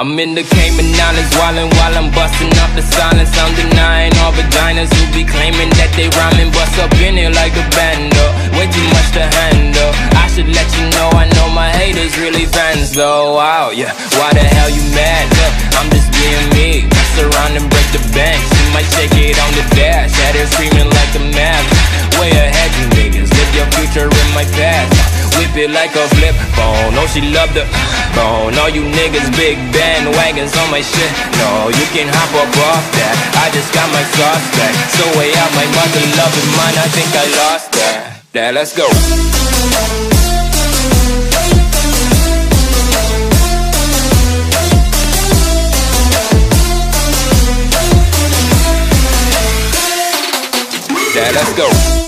I'm in the Cayman Islands wildin' while I'm busting up the silence. I'm denying all vaginas who be claiming that they rhyming. Bust up in it like a bando. Way too much to handle. I should let you know I know my haters really fans though. Wow, yeah. Why the hell you mad? Look, I'm just being me. Mess around and break the bank. She might shake it on the dash. Had her screaming like a mad. Way ahead, you niggas. Live your future in my past. Whip it like a flip phone. Oh, she love the bone. All you niggas, big bandwagons on my shit. No, you can hop up off that. I just got my sauce back. So way out, my mother love is mine. I think I lost that. Yeah, let's go. Yeah, let's go.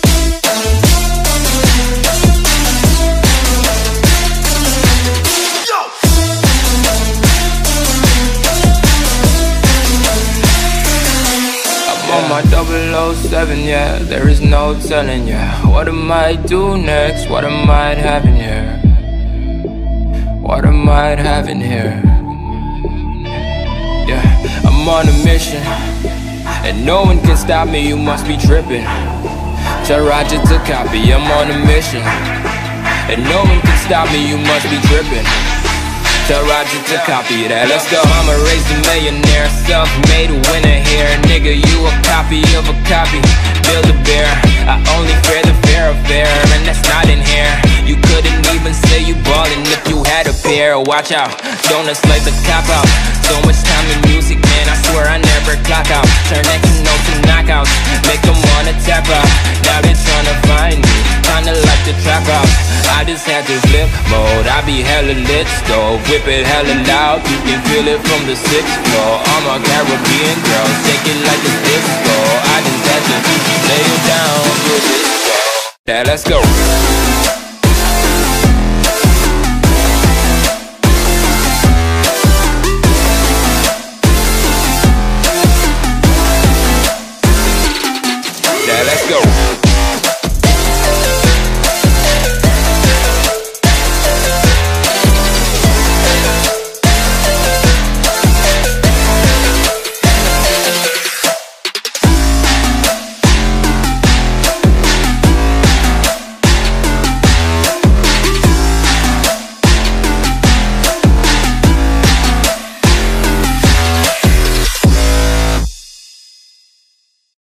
My 007, yeah, there is no telling, yeah. What am I do next, what am I having here? What am I having here? Yeah, I'm on a mission. And no one can stop me, you must be tripping. Tell Roger to copy, I'm on a mission. And no one can stop me, you must be tripping Tell Roger to copy that, let's go. Raised a millionaire, self-made winner here. Nigga, you a copy of a copy. Build a bear, I only fear the fear of bear And that's not in here. You couldn't even say you ballin' if you had a pair. Watch out, donuts like the cop out. So much time in music, man, I swear just had mode. I be hella lit, Whip it hella loud. You can feel it from the sixth floor. I'm a Caribbean girl it like a disco. I just had to lay it down Yeah, let's go. Yeah, let's go